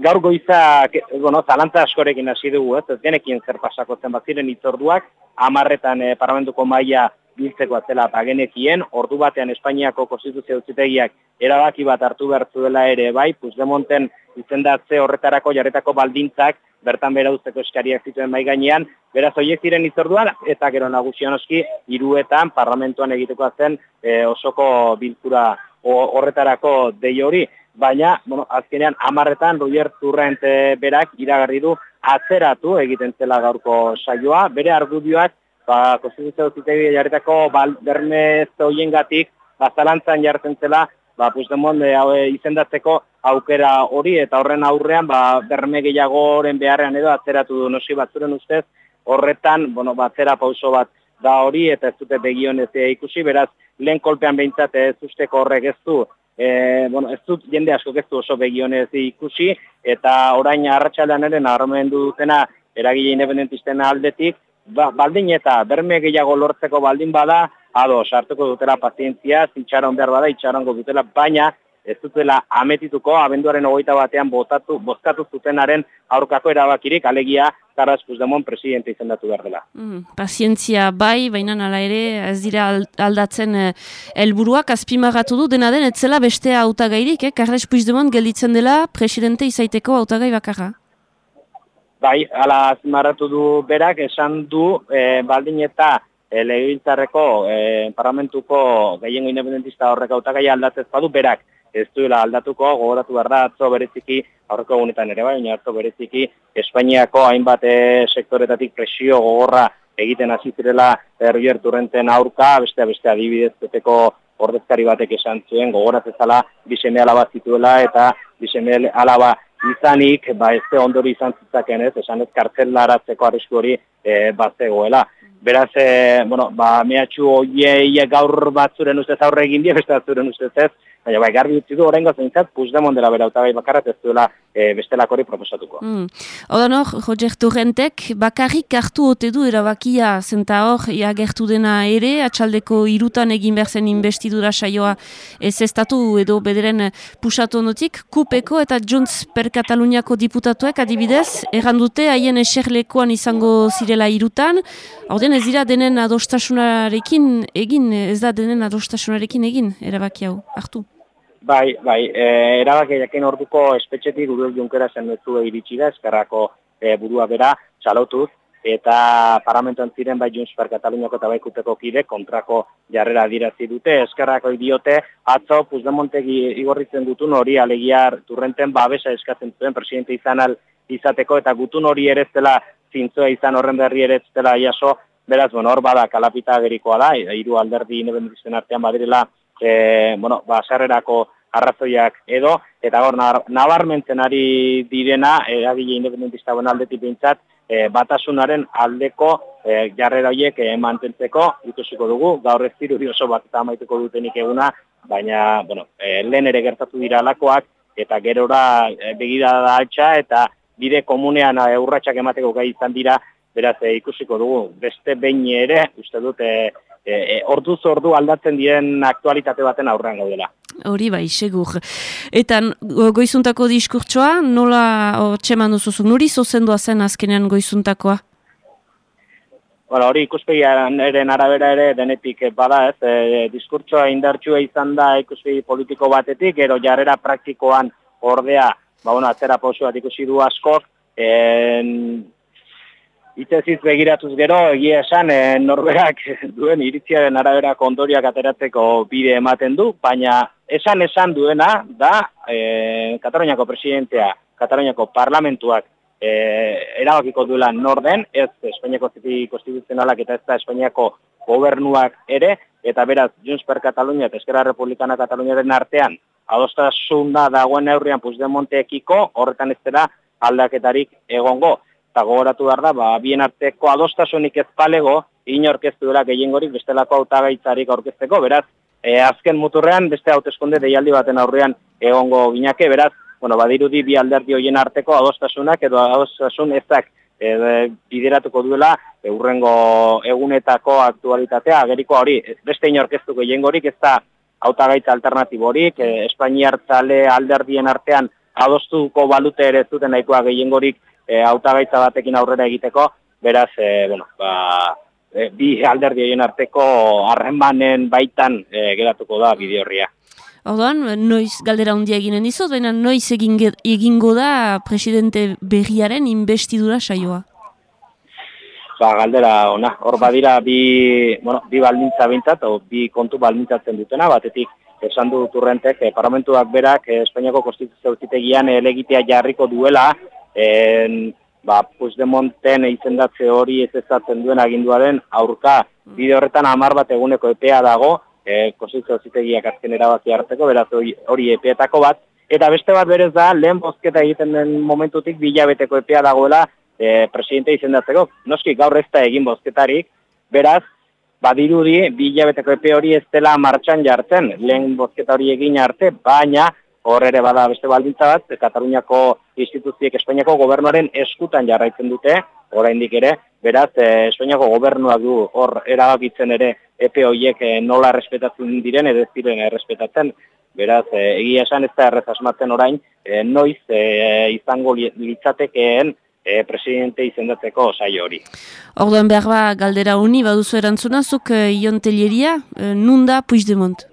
gaur goiza, bueno, zalantza askorekin hasi dugu, ez, ez genekin zer pasako zen baziren itzorduak, amarretan e, parlamentuko maila biltzeko atzela pagenekien, ordu batean Espainiako konstituzio utzitegiak erabaki bat hartu behartu dela ere bai, Puigdemonten izendatze horretarako jarretako baldintzak bertan bera usteko eskariak zituen bai gainean, beraz horiek ziren itzorduan, eta gero nagusian oski, iruetan parlamentuan egiteko zen e, osoko bilkura ho- horretarako dei hori, baina, bueno, azkenean amarretan Ruier Turrent eh, berak iragarri du atzeratu egiten zela gaurko saioa, bere argudioak, ba, konstituzio zitegi jarretako berme zoiengatik, ba, zalantzan jartzen zela, ba, Puigdemont eh, hau, eh, izendatzeko aukera hori, eta horren aurrean, ba, berme gehiagoren beharrean edo atzeratu du nosi batzuren ustez, horretan, bueno, ba, atzera pauso bat da hori, eta ez dute begionez eh, ikusi, beraz, lehen kolpean behintzat ez usteko horrek ez du, e, bueno, ez dut jende asko ez du oso begionez ikusi, eta orain arratsaldean ere nabarmendu dutena eragile independentisten aldetik, ba, baldin eta berme gehiago lortzeko baldin bada, ado, sartuko dutela pazientzia, zitxaron behar bada, itxarongo dutela, baina ez dutela ametituko, abenduaren ogoita batean botatu, bozkatu zutenaren aurkako erabakirik, alegia Carles Puigdemont presidente izendatu behar dela. Mm, pazientzia bai, baina hala ere ez dira al- aldatzen eh, helburuak azpimagatu du dena den etzela beste hautagairik, eh? Carles Puigdemont gelditzen dela presidente izaiteko hautagai bakarra. Bai, ala azmarratu du berak, esan du e, baldin eta e, legebiltzarreko e, parlamentuko gehiengo independentista horrek hautagai aldatzez badu berak ez duela aldatuko, gogoratu behar da, atzo bereziki, aurreko egunetan ere bai, atzo bereziki, Espainiako hainbat e, sektoretatik presio gogorra egiten hasi zirela Errier Turrenten aurka, beste beste adibidez beteko ordezkari batek esan zuen, gogoraz ezala biseme alaba zituela eta biseme alaba izanik, ba ez ondori izan zitzaken ez, esan ez kartzelaratzeko arrisku hori e, bazegoela. Beraz, e, bueno, ba, mehatxu hoiei gaur batzuren ustez aurre egin die, beste batzuren ustez ez, baina bai, garbi utzi du oraingo zeintzat, Puigdemont dela bera hautagai bakarra ez duela e, bestelako hori proposatuko. Mm. Oda nor, Roger Torrentek, bakarrik hartu ote du erabakia zenta hor, agertu dena ere, atxaldeko irutan egin behar zen investidura saioa ez estatu edo bederen pusatu onotik, kupeko eta Junts per Kataluniako diputatuek adibidez, errandute haien eserlekoan izango zirela irutan, Horden ez dira denen adostasunarekin egin, ez da denen adostasunarekin egin, erabaki hau, hartu. Bai, bai, e, erabakiakin orduko espetxetik Uriol Junkera zen duzu iritsi da, eskerrako e, burua bera, txalotuz, eta parlamentuan ziren bai Junts per Kataluniako eta bai kuteko kide kontrako jarrera dirazi dute, eskerrako idiote, atzo Puigdemontegi igorritzen gutun hori alegiar turrenten babesa eskatzen zuen presidente izan al izateko, eta gutun hori ere ez dela zintzoa izan horren berri ere ez dela jaso, beraz, bueno, hor bada kalapita agerikoa da, hiru alderdi independentisten artean badirela, e, bueno, ba, sarrerako arrazoiak edo, eta hor nabarmentzen ari direna, eragile independentista buen aldetik bintzat, e, batasunaren aldeko e, jarrera horiek e, mantentzeko, ikusiko dugu, gaur ez dirudi oso bat eta amaituko dutenik eguna, baina, bueno, e, lehen ere gertatu dira alakoak, eta gerora e, begida da altxa, eta bide komunean urratsak emateko gai izan dira, beraz e, ikusiko dugu, beste behin ere, uste dut, e, e, orduz ordu aldatzen diren aktualitate baten aurrean gaudela. Hori bai, segur. Eta go- goizuntako diskurtsoa, nola txeman duzuzu, nuri zozendua zen azkenean goizuntakoa? Bueno, hori ikuspegiaren arabera ere denetik bada ez, e, diskurtsoa indartsua izan da ikuspegi politiko batetik, gero jarrera praktikoan ordea, ba, bueno, atzera pausu bat ikusi du askok, en, Itzeziz begiratuz gero, egia esan, e, norberak duen iritziaren araberako ondoriak ateratzeko bide ematen du, baina esan esan duena da e, Kataloniako presidentea, Kataloniako parlamentuak e, erabakiko duela norden, ez Espainiako ziti konstituzionalak eta ez da Espainiako gobernuak ere, eta beraz, Junts per Katalunia eta Eskerra Republikana Kataluniaren artean, adostasuna dagoen neurrian Puigdemonteekiko, horretan ez dela aldaketarik egongo eta gogoratu behar da, ba, bien arteko adostasunik ez palego, inork ez duela gehiengorik bestelako hautagaitzarik aurkezteko, beraz, e, azken muturrean beste hauteskunde deialdi baten aurrean egongo ginake, beraz, bueno, badirudi bi alderdi hoien arteko adostasunak edo adostasun ezak e, bideratuko duela eurrengo egunetako aktualitatea ageriko hori, beste inork ez du gehiengorik, ez da hautagaitza alternatiborik, e, Espainiar txale alderdien artean adostuko balute ere ez duten nahikoa gehiengorik e, hautagaitza batekin aurrera egiteko, beraz, e, bueno, ba, e, bi alderdi horien arteko harremanen baitan e, geratuko da bide horria. Orduan, noiz galdera handia eginen dizot, baina noiz egin, egingo da presidente berriaren investidura saioa. Ba, galdera ona, hor badira bi, bueno, bi baldintza bintzat, o bi kontu baldintzatzen dutena, batetik esan du turrentek, e, parlamentuak berak e, Espainiako konstituzio auzitegian elegitea jarriko duela, en, ba, Puigdemonten izendatze hori ez ezatzen duen aginduaren aurka bide horretan hamar bat eguneko epea dago, e, konstituzio auzitegiak azken erabaki hartzeko, beraz hori epeetako bat, eta beste bat berez da, lehen bozketa egiten den momentutik bilabeteko epea dagoela e, presidente izendatzeko. Noski gaur ez da egin bozketarik, beraz, badirudi bilabeteko epe hori ez dela martxan jartzen, lehen bozketa hori egin arte, baina hor ere bada beste baldintza bat, Kataluniako instituziek Espainiako gobernuaren eskutan jarraitzen dute, oraindik ere, beraz, eh, Espainiako gobernuak du hor erabakitzen ere epe horiek eh, nola errespetatzen diren, edo ez diren errespetatzen, beraz, eh, egia esan ez da errez asmatzen orain, eh, noiz eh, izango li- litzatekeen eh, presidente izendatzeko saio hori. Orduan behar ba galdera honi baduzu erantzuna, zuk uh, Ion Telleria, uh, nun da Puigdemont?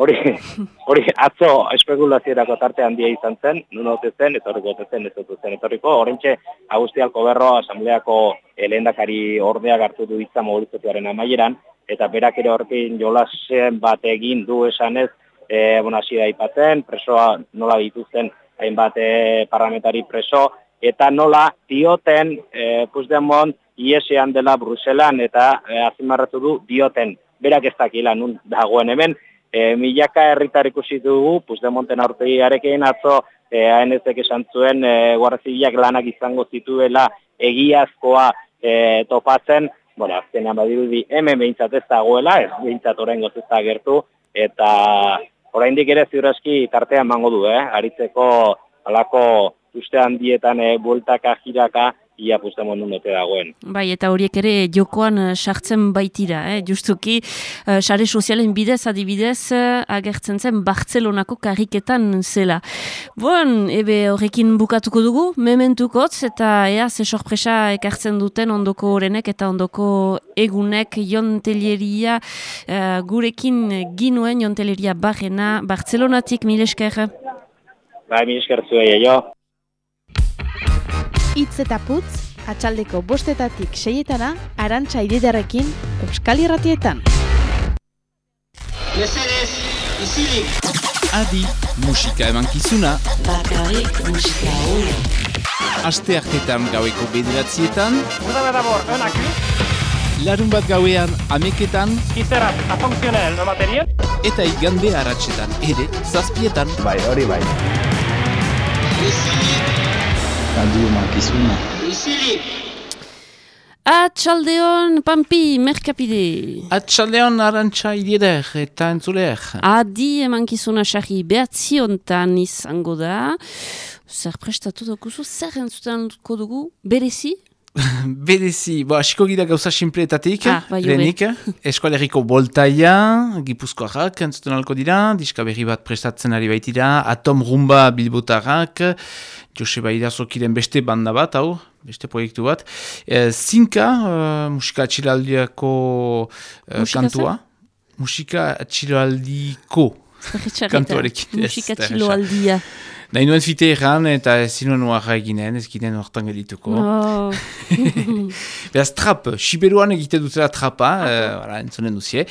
Hori, hori atzo espekulazierako tarte handia izan zen, nun ote zen, etorriko ote zen, ez ote zen, etorriko, horrentxe Agustialko berro asambleako elendakari ordeak hartu du izan mobilizatuaren amaieran, eta berak ere horrekin jolasen bat egin du esanez, e, bueno, hasi da ipatzen, presoa nola dituzten hainbat e, parlamentari preso, eta nola dioten e, Puigdemont iesean dela Bruselan eta e, azimarratu du dioten, berak ez dakila nun dagoen hemen, e, milaka herritar ikusi dugu, Puigdemonten aurtegiarekin atzo e, ANZ-ek esan zuen e, Guardia Zibilak lanak izango zituela egiazkoa e, topatzen, bueno, azkenean badirudi hemen behintzat ez dagoela, ez behintzat oraingoz ez da gertu, eta oraindik ere ziurazki tartea emango du, eh? aritzeko alako uste handietan e, bueltaka, jiraka, ia Puigdemont nun ote dagoen. Bai, eta horiek ere jokoan eh, sartzen baitira, eh? justuki eh, sare sozialen bidez adibidez eh, agertzen zen Bartzelonako karriketan zela. Bon, ebe horrekin bukatuko dugu, mementukotz eta ea ze sorpresa ekartzen duten ondoko horrenek eta ondoko egunek jontelieria eh, gurekin ginuen jontelieria barrena Bartzelonatik milesker. Bai, mi esker zuei, jo. Itz eta putz, atxaldeko bostetatik seietana, arantxa ididarekin, Euskal Irratietan. Mesedez, isilik. Adi, musika emankizuna. Bakarrik musika hori. Aste hartetan gaueko bederatzietan. D'abord un acquis Larun bat gauean ameketan. à fonctionnel le matériel. Eta igande haratsetan ere, zazpietan. Bai, hori bai. Adi emankizuna. Isilik. Atxaldeon, Pampi, Merkapide. Atxaldeon arantxa idieder eta entzuleer. Adi emankizuna sarri behatziontan izango da. Zer prestatu dokuzu, zer entzutanko dugu, berezi? Berezi, bo, asiko gira gauza simpletatik, Ah, bai, lehenik, eskualeriko boltaia, gipuzkoarrak, entzuten alko dira, diska berri bat prestatzen ari baitira, Atom Rumba Bilbotarrak, Joseba Irazokiren beste banda bat, hau, beste proiektu bat, e, Zinka, uh, musika atxilaldiako uh, kantua, musika atxilaldiko kantuarekin. Musika aldia. Nahi nuen fite erran eta ezin nuen oarra eginen, ez ginen hortan gelituko. Oh. Beraz, trap, siberuan egite dutela trapa, uh, entzonen duzie,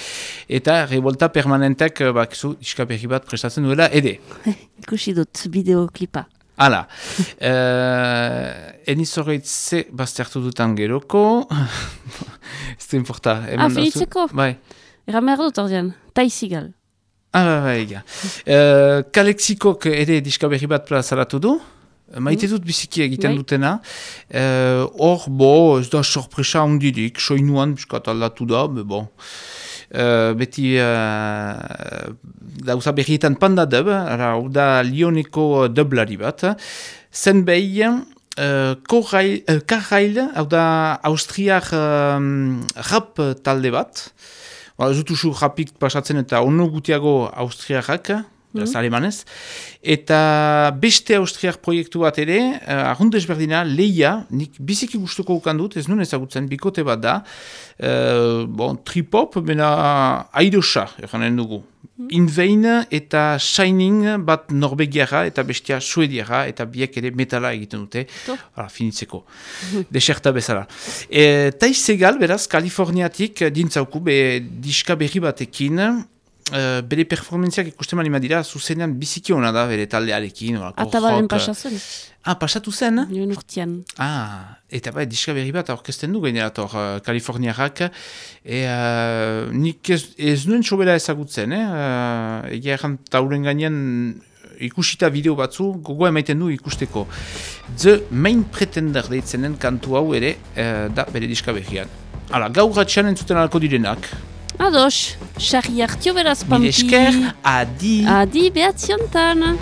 eta revolta permanentek, uh, bakizu, iska berri bat prestatzen duela, ede. Ikusi dut bideoklipa. Hala, uh, eniz horreitze baztertu dutan geroko, ez da importa. Ah, finitzeko? Bai. Behar dut ordean, taizigal. Ah, bai, bai, ja. Uh, Kalexikok ere diska berri bat plazaratu du, Maite dut biziki egiten Bai. dutena. Eh, Hor, bo, ez da sorpresa ondirik, soinuan biskat aldatu da, be bon. Uh, beti uh, dauza berrietan panda dub, ara, da Lioneko dublari bat. Zen behi, uh, uh, Karrail, hau da Austriak um, rap talde bat. Ba, ez dut rapik pasatzen eta ono gutiago Austriakak, beraz alemanez. Eta beste Austriak proiektu bat ere, uh, arrundez berdina, leia, nik biziki gustuko ukan dut, ez nuen ezagutzen, bikote bat da, uh, bon, tripop, bena aidosa, eranen dugu. Invein eta Shining bat Norvegiara eta bestia Suediara eta biek ere metala egiten dute. Hala, finitzeko. Deserta bezala. E, Taiz egal, beraz, Kaliforniatik dintzauku be diska berri batekin uh, bere performantziak ikusten mali dira, zuzenean biziki hona da bere taldearekin. Atabalen rock, pasa zen. Ah, pasatu zen? Joan urtean. Ah, eta bai, diska berri bat aurkezten du gainera hor uh, Kaliforniarrak. E, uh, nik ez, ez nuen sobera ezagutzen, eh? Uh, egia erran tauren gainean ikusita bideo batzu, gogoa emaiten du ikusteko. The Main Pretender deitzenen kantu hau ere uh, da bere diska berrian. Hala, gaur ratxan entzuten alko direnak. Ados, sarri hartio beraz pampi. Mil esker, adi. Adi, behatziontan.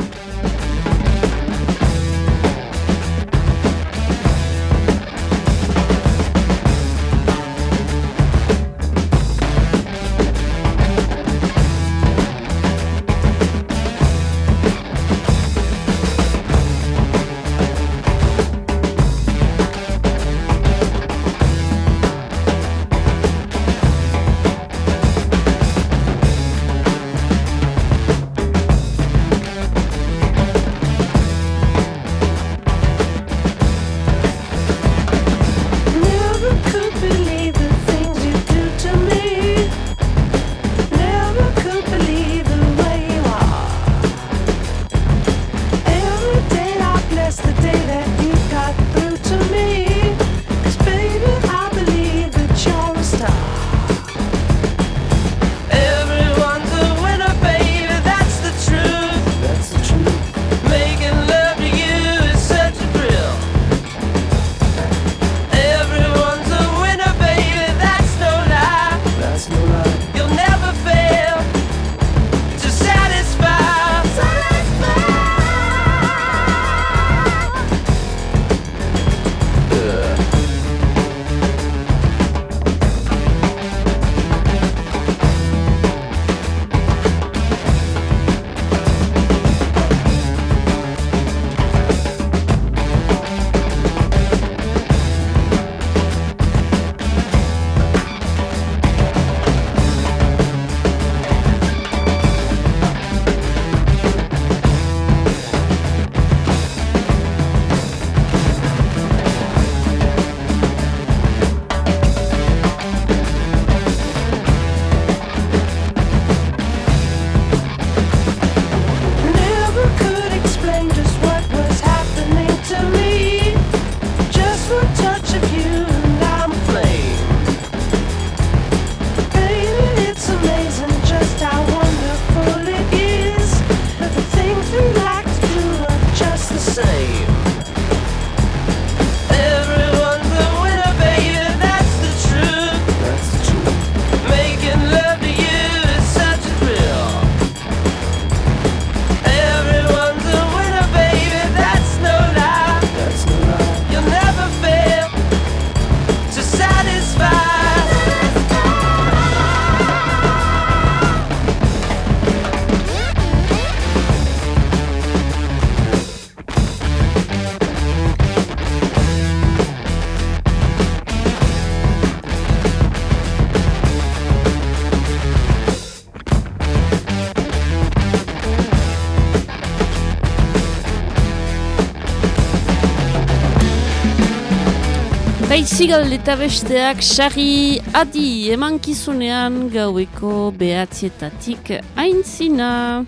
Baizigal eta besteak sarri adi emankizunean gaueko behatzietatik aintzina.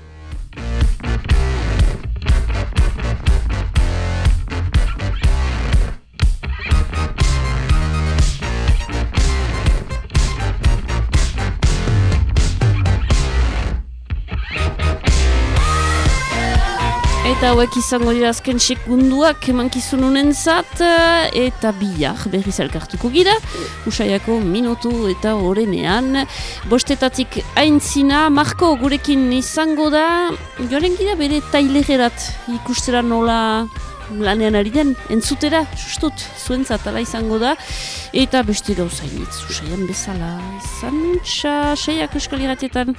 Hauek izango dira azken sekunduak emankizun honentzat eta bihar berriz elkartuko gira, usaiako minutu eta orenean. Bostetatik aintzina, Marko gurekin izango da, joaren gira bere tailegerat ikustera nola lanean ari den, entzutera, sustut, zuentzat ala izango da, eta beste gauzainitz, usaian bezala, izan seiak euskal iratietan.